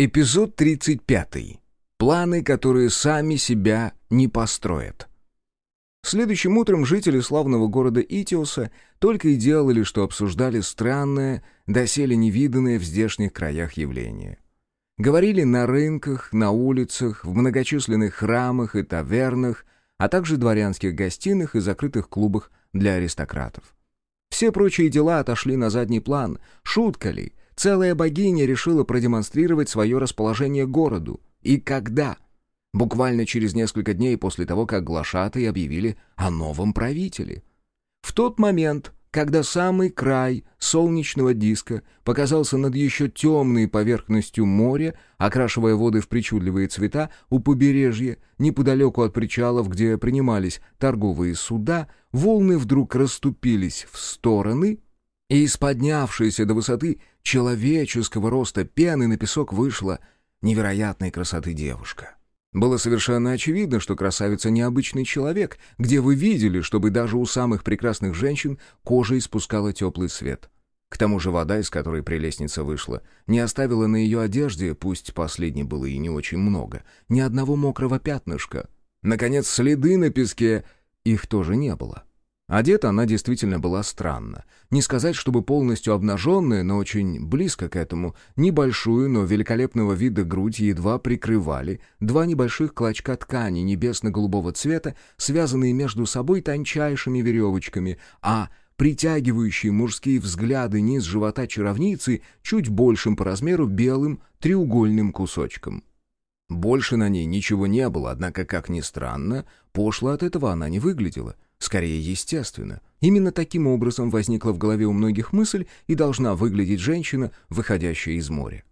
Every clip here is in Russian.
Эпизод 35. Планы, которые сами себя не построят. Следующим утром жители славного города Итиоса только и делали, что обсуждали странное, доселе невиданное в здешних краях явление. Говорили на рынках, на улицах, в многочисленных храмах и тавернах, а также дворянских гостиных и закрытых клубах для аристократов. Все прочие дела отошли на задний план. Шутка ли? Целая богиня решила продемонстрировать свое расположение городу. И когда? Буквально через несколько дней после того, как глашатые объявили о новом правителе. В тот момент, когда самый край солнечного диска показался над еще темной поверхностью моря, окрашивая воды в причудливые цвета, у побережья, неподалеку от причалов, где принимались торговые суда, волны вдруг расступились в стороны — и из поднявшейся до высоты человеческого роста пены на песок вышла невероятной красоты девушка. Было совершенно очевидно, что красавица необычный человек, где вы видели, чтобы даже у самых прекрасных женщин кожа испускала теплый свет. К тому же вода, из которой прелестница вышла, не оставила на ее одежде, пусть последней было и не очень много, ни одного мокрого пятнышка. Наконец, следы на песке, их тоже не было. Одета она действительно была странно. Не сказать, чтобы полностью обнаженная, но очень близко к этому, небольшую, но великолепного вида грудь едва прикрывали два небольших клочка ткани небесно-голубого цвета, связанные между собой тончайшими веревочками, а притягивающие мужские взгляды низ живота чаровницы чуть большим по размеру белым треугольным кусочком. Больше на ней ничего не было, однако, как ни странно, пошло от этого она не выглядела — Скорее, естественно. Именно таким образом возникла в голове у многих мысль и должна выглядеть женщина, выходящая из моря.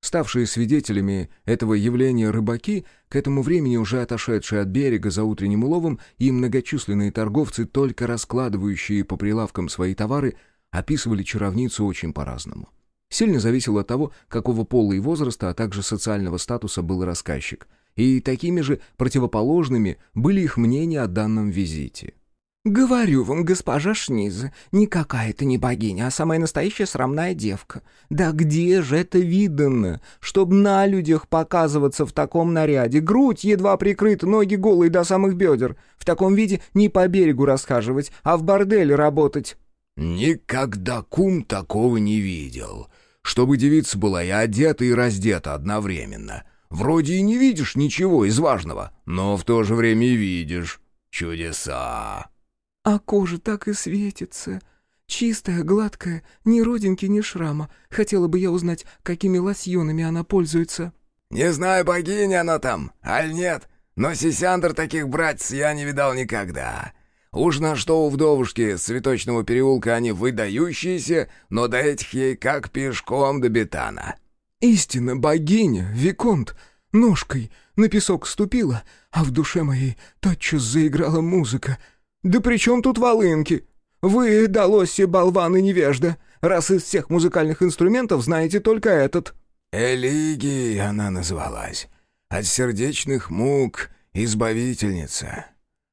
Ставшие свидетелями этого явления рыбаки, к этому времени уже отошедшие от берега за утренним уловом, и многочисленные торговцы, только раскладывающие по прилавкам свои товары, описывали чаровницу очень по-разному. Сильно зависело от того, какого пола и возраста, а также социального статуса был рассказчик. И такими же противоположными были их мнения о данном визите. «Говорю вам, госпожа Шниза, никакая это не богиня, а самая настоящая срамная девка. Да где же это видано, чтоб на людях показываться в таком наряде, грудь едва прикрыта, ноги голые до самых бедер, в таком виде не по берегу расхаживать, а в борделе работать?» «Никогда кум такого не видел, чтобы девица была и одета, и раздета одновременно. Вроде и не видишь ничего из важного, но в то же время и видишь. Чудеса!» А кожа так и светится. Чистая, гладкая, ни родинки, ни шрама. Хотела бы я узнать, какими лосьонами она пользуется». «Не знаю, богиня она там, аль нет, но сисяндр таких братьев я не видал никогда. Уж на что у вдовушки с цветочного переулка они выдающиеся, но до этих ей как пешком до бетана». «Истинно, богиня, Виконт, ножкой на песок ступила, а в душе моей тотчас заиграла музыка». «Да при чем тут волынки? Вы, долоси, болван и невежда, раз из всех музыкальных инструментов знаете только этот». «Элиги она называлась. От сердечных мук избавительница.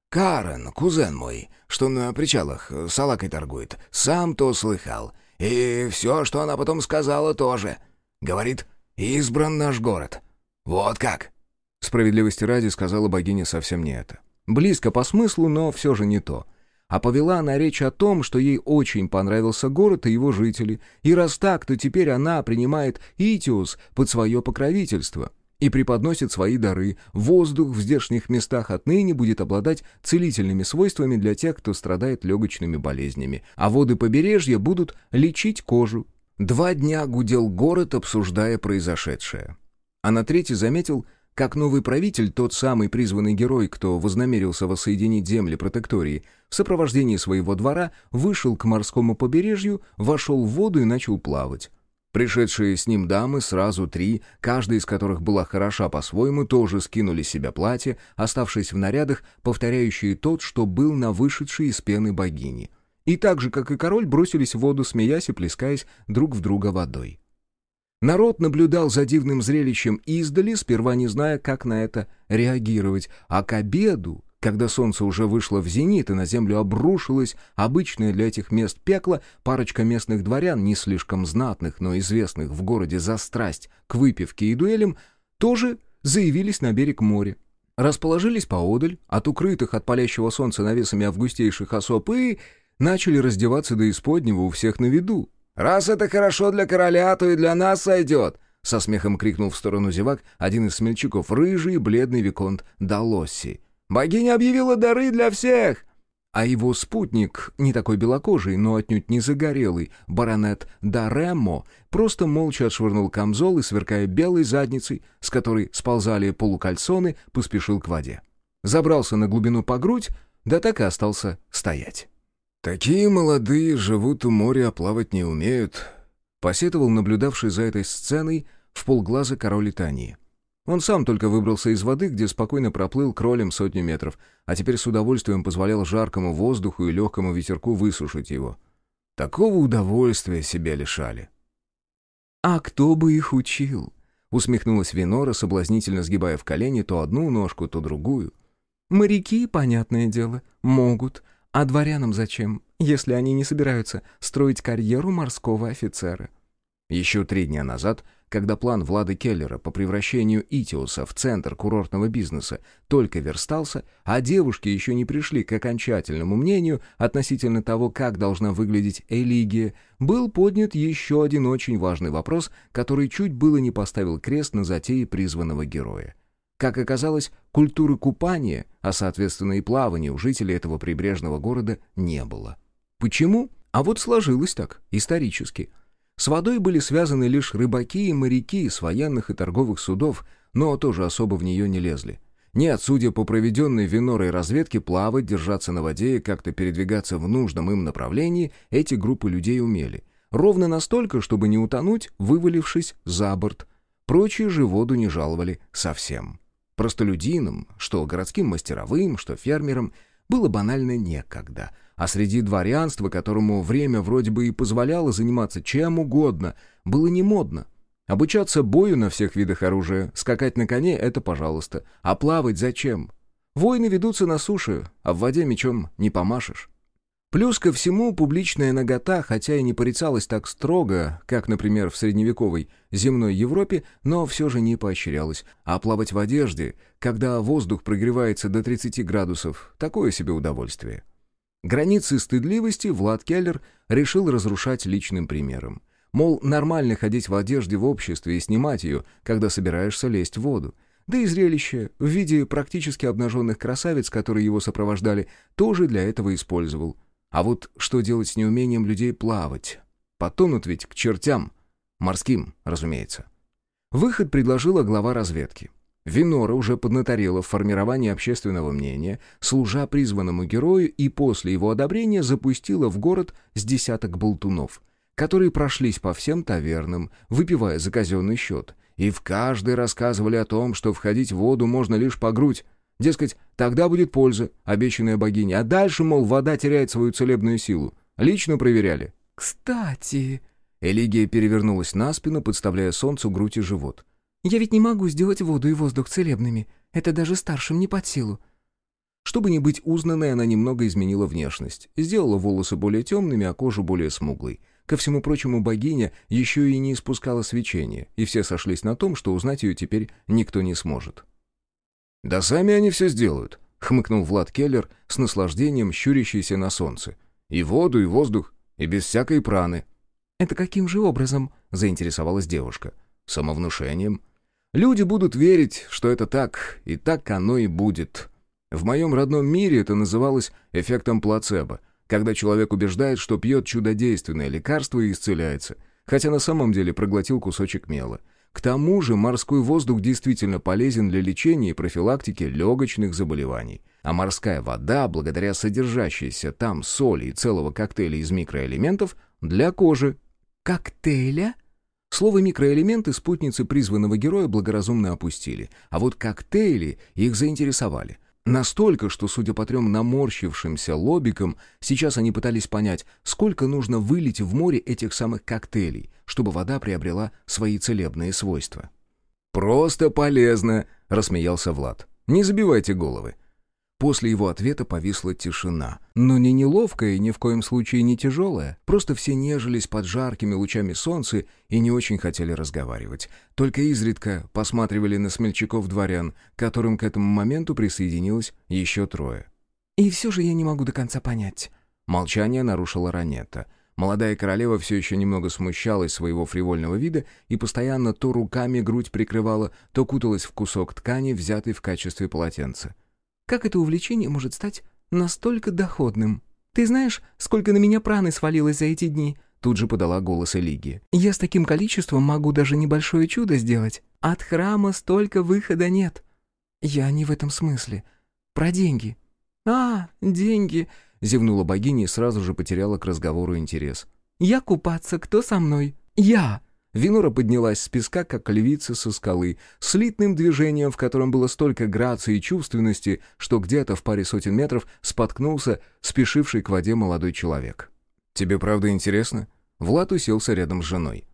Карен, кузен мой, что на причалах салакой торгует, сам то слыхал. И все, что она потом сказала, тоже. Говорит, избран наш город. Вот как». Справедливости ради сказала богиня совсем не это. Близко по смыслу, но все же не то. А повела она речь о том, что ей очень понравился город и его жители, и раз так, то теперь она принимает Итиус под свое покровительство и преподносит свои дары. Воздух в здешних местах отныне будет обладать целительными свойствами для тех, кто страдает легочными болезнями, а воды побережья будут лечить кожу. Два дня гудел город, обсуждая произошедшее. А на третий заметил, как новый правитель, тот самый призванный герой, кто вознамерился воссоединить земли протектории, в сопровождении своего двора вышел к морскому побережью, вошел в воду и начал плавать. Пришедшие с ним дамы, сразу три, каждая из которых была хороша по-своему, тоже скинули с себя платье, оставшись в нарядах, повторяющие тот, что был на вышедшей из пены богини. И так же, как и король, бросились в воду, смеясь и плескаясь друг в друга водой. Народ наблюдал за дивным зрелищем издали, сперва не зная, как на это реагировать, а к обеду Когда солнце уже вышло в зенит и на землю обрушилось обычное для этих мест пекло, парочка местных дворян, не слишком знатных, но известных в городе за страсть к выпивке и дуэлям, тоже заявились на берег моря. Расположились поодаль, от укрытых от палящего солнца навесами августейших особ и начали раздеваться до исподнего у всех на виду. «Раз это хорошо для короля, то и для нас сойдет!» Со смехом крикнул в сторону зевак один из смельчаков, рыжий бледный виконт Далосси. «Богиня объявила дары для всех!» А его спутник, не такой белокожий, но отнюдь не загорелый, баронет Даремо, просто молча отшвырнул камзол и, сверкая белой задницей, с которой сползали полукальсоны, поспешил к воде. Забрался на глубину по грудь, да так и остался стоять. «Такие молодые живут у моря, а плавать не умеют», — посетовал наблюдавший за этой сценой в полглаза король Итании. Он сам только выбрался из воды, где спокойно проплыл кролем сотни метров, а теперь с удовольствием позволял жаркому воздуху и легкому ветерку высушить его. Такого удовольствия себя лишали. «А кто бы их учил?» — усмехнулась Винора, соблазнительно сгибая в колени то одну ножку, то другую. «Моряки, понятное дело, могут, а дворянам зачем, если они не собираются строить карьеру морского офицера? Еще три дня назад, когда план Влады Келлера по превращению Итиуса в центр курортного бизнеса только верстался, а девушки еще не пришли к окончательному мнению относительно того, как должна выглядеть Элигия, был поднят еще один очень важный вопрос, который чуть было не поставил крест на затее призванного героя. Как оказалось, культуры купания, а соответственно и плавания у жителей этого прибрежного города не было. Почему? А вот сложилось так, исторически. С водой были связаны лишь рыбаки и моряки с военных и торговых судов, но тоже особо в нее не лезли. Нет, судя по проведенной Винорой разведке, плавать, держаться на воде и как-то передвигаться в нужном им направлении эти группы людей умели. Ровно настолько, чтобы не утонуть, вывалившись за борт. Прочие же воду не жаловали совсем. Простолюдинам, что городским мастеровым, что фермерам, было банально некогда. А среди дворянства, которому время вроде бы и позволяло заниматься чем угодно, было не модно. Обучаться бою на всех видах оружия, скакать на коне — это пожалуйста. А плавать зачем? Войны ведутся на суше, а в воде мечом не помашешь. Плюс ко всему, публичная нагота, хотя и не порицалась так строго, как, например, в средневековой земной Европе, но все же не поощрялась. А плавать в одежде, когда воздух прогревается до 30 градусов, такое себе удовольствие. Границы стыдливости Влад Келлер решил разрушать личным примером. Мол, нормально ходить в одежде в обществе и снимать ее, когда собираешься лезть в воду. Да и зрелище в виде практически обнаженных красавиц, которые его сопровождали, тоже для этого использовал – а вот что делать с неумением людей плавать? Потонут ведь к чертям. Морским, разумеется. Выход предложила глава разведки. Винора уже поднаторела в формировании общественного мнения, служа призванному герою и после его одобрения запустила в город с десяток болтунов, которые прошлись по всем тавернам, выпивая за казенный счет, и в каждой рассказывали о том, что входить в воду можно лишь по грудь, Дескать, тогда будет польза, обещанная богиней, а дальше, мол, вода теряет свою целебную силу. Лично проверяли. «Кстати...» Элигия перевернулась на спину, подставляя солнцу грудь и живот. «Я ведь не могу сделать воду и воздух целебными. Это даже старшим не под силу». Чтобы не быть узнанной, она немного изменила внешность. Сделала волосы более темными, а кожу более смуглой. Ко всему прочему, богиня еще и не испускала свечения, и все сошлись на том, что узнать ее теперь никто не сможет. «Да сами они все сделают», — хмыкнул Влад Келлер с наслаждением, щурящийся на солнце. «И воду, и воздух, и без всякой праны». «Это каким же образом?» — заинтересовалась девушка. «Самовнушением. Люди будут верить, что это так, и так оно и будет. В моем родном мире это называлось эффектом плацебо, когда человек убеждает, что пьет чудодейственное лекарство и исцеляется, хотя на самом деле проглотил кусочек мела. К тому же морской воздух действительно полезен для лечения и профилактики легочных заболеваний. А морская вода, благодаря содержащейся там соли и целого коктейля из микроэлементов, для кожи. «Коктейля?» Слово «микроэлементы» спутницы призванного героя благоразумно опустили, а вот коктейли их заинтересовали. Настолько, что, судя по трем наморщившимся лобикам, сейчас они пытались понять, сколько нужно вылить в море этих самых коктейлей, чтобы вода приобрела свои целебные свойства. «Просто полезно», — рассмеялся Влад. «Не забивайте головы. После его ответа повисла тишина. Но не неловкая и ни в коем случае не тяжелая. Просто все нежились под жаркими лучами солнца и не очень хотели разговаривать. Только изредка посматривали на смельчаков-дворян, которым к этому моменту присоединилось еще трое. «И все же я не могу до конца понять». Молчание нарушила Ранетта. Молодая королева все еще немного смущалась своего фривольного вида и постоянно то руками грудь прикрывала, то куталась в кусок ткани, взятый в качестве полотенца. Как это увлечение может стать настолько доходным? Ты знаешь, сколько на меня праны свалилось за эти дни?» Тут же подала голос Элиги. «Я с таким количеством могу даже небольшое чудо сделать. От храма столько выхода нет. Я не в этом смысле. Про деньги». «А, деньги!» — зевнула богиня и сразу же потеряла к разговору интерес. «Я купаться, кто со мной?» «Я!» Винора поднялась с песка, как львица со скалы, слитным движением, в котором было столько грации и чувственности, что где-то в паре сотен метров споткнулся спешивший к воде молодой человек. «Тебе правда интересно?» Влад уселся рядом с женой.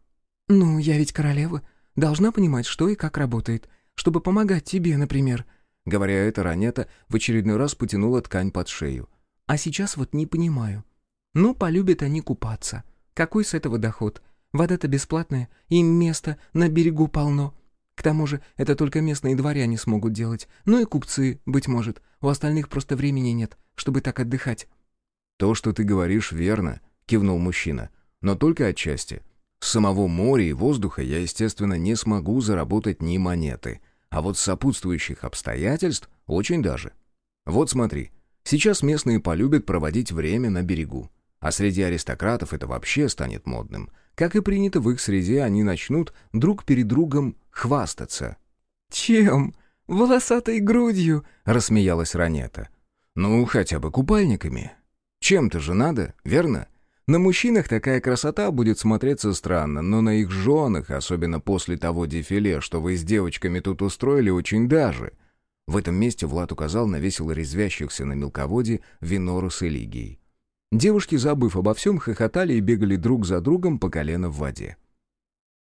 «Ну, я ведь королева. Должна понимать, что и как работает. Чтобы помогать тебе, например». Говоря это, Ранета в очередной раз потянула ткань под шею. «А сейчас вот не понимаю. Ну, полюбят они купаться. Какой с этого доход?» Вода-то бесплатная, и места на берегу полно. К тому же это только местные дворяне смогут делать. Ну и купцы, быть может. У остальных просто времени нет, чтобы так отдыхать». «То, что ты говоришь, верно», — кивнул мужчина. «Но только отчасти. С самого моря и воздуха я, естественно, не смогу заработать ни монеты. А вот с сопутствующих обстоятельств очень даже. Вот смотри, сейчас местные полюбят проводить время на берегу. А среди аристократов это вообще станет модным. Как и принято в их среде, они начнут друг перед другом хвастаться. «Чем? Волосатой грудью?» — рассмеялась Ранета. «Ну, хотя бы купальниками. Чем-то же надо, верно? На мужчинах такая красота будет смотреться странно, но на их женах, особенно после того дефиле, что вы с девочками тут устроили, очень даже». В этом месте Влад указал на весело резвящихся на мелководье Винору с Элигией. Девушки, забыв обо всем, хохотали и бегали друг за другом по колено в воде.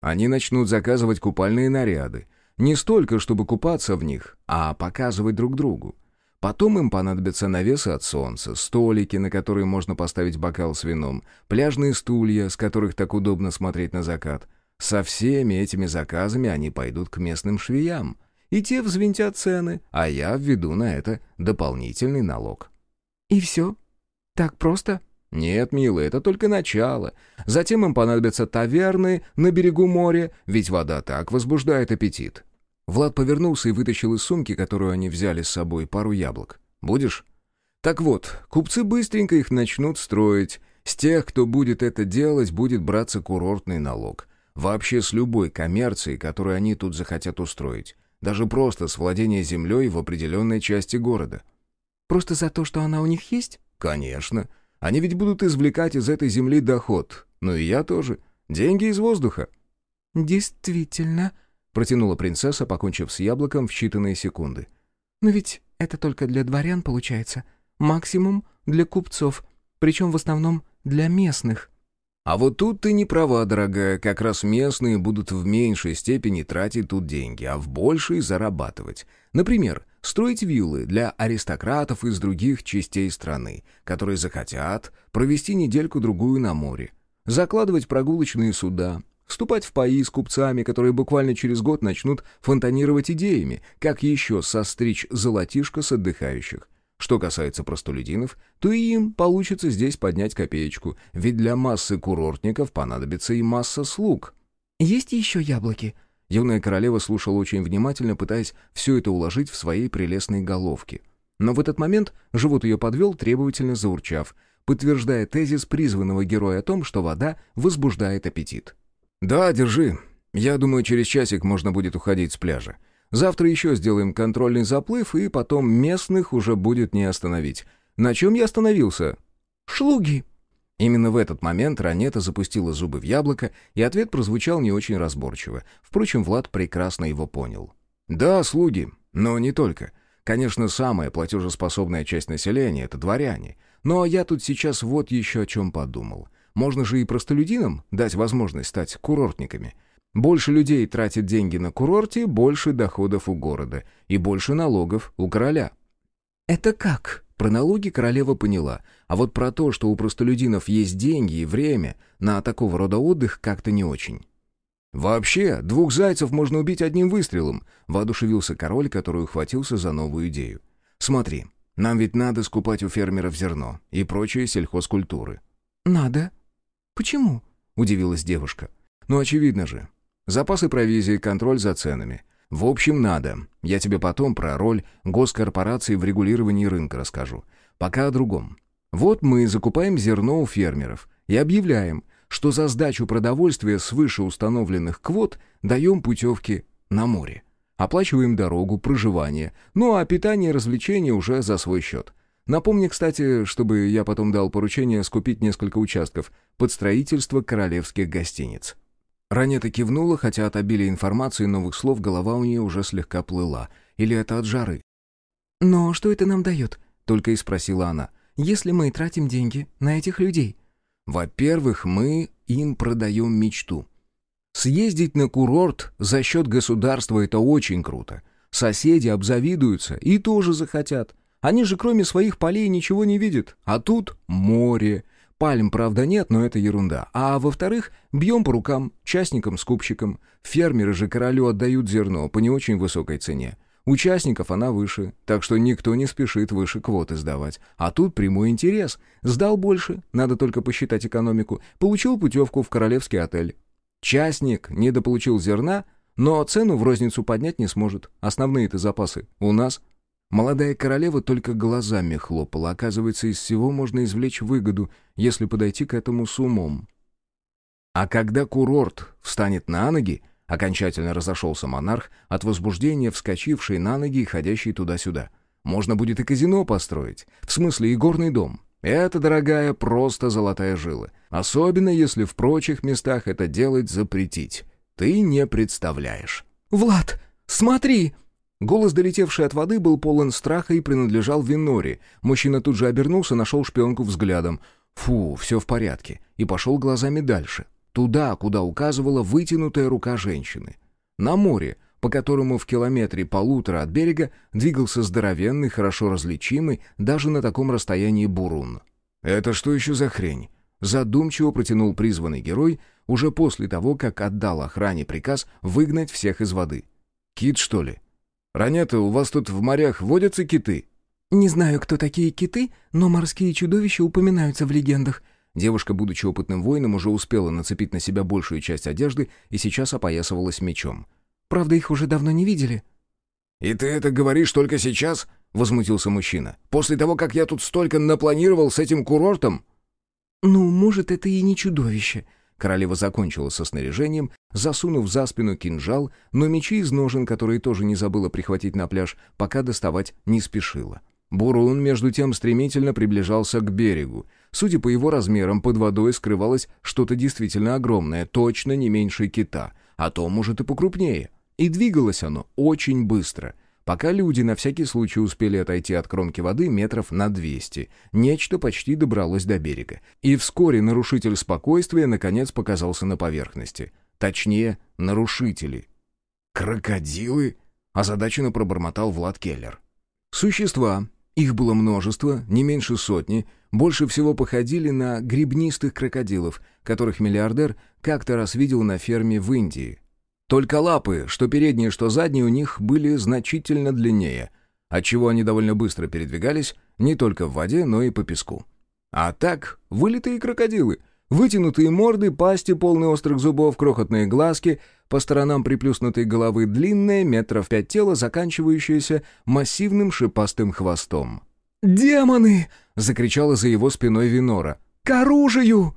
Они начнут заказывать купальные наряды. Не столько, чтобы купаться в них, а показывать друг другу. Потом им понадобятся навесы от солнца, столики, на которые можно поставить бокал с вином, пляжные стулья, с которых так удобно смотреть на закат. Со всеми этими заказами они пойдут к местным швеям. И те взвинтят цены, а я введу на это дополнительный налог. «И все?» «Так просто?» «Нет, милый, это только начало. Затем им понадобятся таверны на берегу моря, ведь вода так возбуждает аппетит». Влад повернулся и вытащил из сумки, которую они взяли с собой, пару яблок. «Будешь?» «Так вот, купцы быстренько их начнут строить. С тех, кто будет это делать, будет браться курортный налог. Вообще с любой коммерцией, которую они тут захотят устроить. Даже просто с владения землей в определенной части города». «Просто за то, что она у них есть?» «Конечно. Они ведь будут извлекать из этой земли доход. Ну и я тоже. Деньги из воздуха». «Действительно», — протянула принцесса, покончив с яблоком в считанные секунды. «Но ведь это только для дворян получается. Максимум для купцов, причем в основном для местных». А вот тут ты не права, дорогая. Как раз местные будут в меньшей степени тратить тут деньги, а в большей зарабатывать. Например, строить виллы для аристократов из других частей страны, которые захотят провести недельку-другую на море. Закладывать прогулочные суда, вступать в паи с купцами, которые буквально через год начнут фонтанировать идеями, как еще состричь золотишко с отдыхающих. Что касается простолюдинов, то и им получится здесь поднять копеечку, ведь для массы курортников понадобится и масса слуг. «Есть еще яблоки?» Юная королева слушала очень внимательно, пытаясь все это уложить в своей прелестной головке. Но в этот момент живот ее подвел, требовательно заурчав, подтверждая тезис призванного героя о том, что вода возбуждает аппетит. «Да, держи. Я думаю, через часик можно будет уходить с пляжа. Завтра еще сделаем контрольный заплыв, и потом местных уже будет не остановить. На чем я остановился? Шлуги. Именно в этот момент Ранета запустила зубы в яблоко, и ответ прозвучал не очень разборчиво. Впрочем, Влад прекрасно его понял. «Да, слуги, но не только. Конечно, самая платежеспособная часть населения — это дворяне. Но я тут сейчас вот еще о чем подумал. Можно же и простолюдинам дать возможность стать курортниками. Больше людей тратит деньги на курорте, больше доходов у города и больше налогов у короля. «Это как?» Про налоги королева поняла, а вот про то, что у простолюдинов есть деньги и время на такого рода отдых, как-то не очень. «Вообще, двух зайцев можно убить одним выстрелом», — воодушевился король, который ухватился за новую идею. «Смотри, нам ведь надо скупать у фермеров зерно и прочие сельхозкультуры». «Надо. Почему?» — удивилась девушка. «Ну, очевидно же. Запасы провизии, контроль за ценами. В общем, надо. Я тебе потом про роль госкорпорации в регулировании рынка расскажу. Пока о другом. Вот мы закупаем зерно у фермеров и объявляем, что за сдачу продовольствия свыше установленных квот даем путевки на море. Оплачиваем дорогу, проживание, ну а питание и развлечения уже за свой счет. Напомни, кстати, чтобы я потом дал поручение скупить несколько участков под строительство королевских гостиниц. Ранета кивнула, хотя от обилия информации и новых слов голова у нее уже слегка плыла. Или это от жары? «Но что это нам дает?» — только и спросила она. «Если мы тратим деньги на этих людей?» «Во-первых, мы им продаем мечту. Съездить на курорт за счет государства — это очень круто. Соседи обзавидуются и тоже захотят. Они же кроме своих полей ничего не видят. А тут море, Пальм, правда, нет, но это ерунда. А во-вторых, бьем по рукам, частникам-скупщикам. Фермеры же королю отдают зерно по не очень высокой цене. Участников она выше, так что никто не спешит выше квоты сдавать. А тут прямой интерес. Сдал больше, надо только посчитать экономику. Получил путевку в королевский отель. Частник недополучил зерна, но цену в розницу поднять не сможет. Основные-то запасы у нас – Молодая королева только глазами хлопала. Оказывается, из всего можно извлечь выгоду, если подойти к этому с умом. А когда курорт встанет на ноги, окончательно разошелся монарх, от возбуждения вскочивший на ноги и ходящий туда-сюда. Можно будет и казино построить, в смысле и горный дом. Это, дорогая, просто золотая жила. Особенно, если в прочих местах это делать запретить. Ты не представляешь. «Влад, смотри!» Голос, долетевший от воды, был полон страха и принадлежал Винори. Мужчина тут же обернулся, нашел шпионку взглядом. Фу, все в порядке. И пошел глазами дальше. Туда, куда указывала вытянутая рука женщины. На море, по которому в километре полутора от берега двигался здоровенный, хорошо различимый, даже на таком расстоянии бурун. «Это что еще за хрень?» Задумчиво протянул призванный герой уже после того, как отдал охране приказ выгнать всех из воды. «Кит, что ли?» «Ранета, у вас тут в морях водятся киты?» «Не знаю, кто такие киты, но морские чудовища упоминаются в легендах». Девушка, будучи опытным воином, уже успела нацепить на себя большую часть одежды и сейчас опоясывалась мечом. «Правда, их уже давно не видели». «И ты это говоришь только сейчас?» — возмутился мужчина. «После того, как я тут столько напланировал с этим курортом?» «Ну, может, это и не чудовище», Королева закончила со снаряжением, засунув за спину кинжал, но мечи из ножен, которые тоже не забыла прихватить на пляж, пока доставать не спешила. Бурун, между тем, стремительно приближался к берегу. Судя по его размерам, под водой скрывалось что-то действительно огромное, точно не меньше кита, а то, может, и покрупнее. И двигалось оно очень быстро — Пока люди на всякий случай успели отойти от кромки воды метров на 200, нечто почти добралось до берега. И вскоре нарушитель спокойствия наконец показался на поверхности. Точнее, нарушители. «Крокодилы?» — озадаченно пробормотал Влад Келлер. Существа, их было множество, не меньше сотни, больше всего походили на грибнистых крокодилов, которых миллиардер как-то раз видел на ферме в Индии. Только лапы, что передние, что задние, у них были значительно длиннее, отчего они довольно быстро передвигались не только в воде, но и по песку. А так, вылитые крокодилы, вытянутые морды, пасти, полные острых зубов, крохотные глазки, по сторонам приплюснутой головы длинное, метров пять тела, заканчивающееся массивным шипастым хвостом. «Демоны!» — закричала за его спиной Винора. «К оружию!»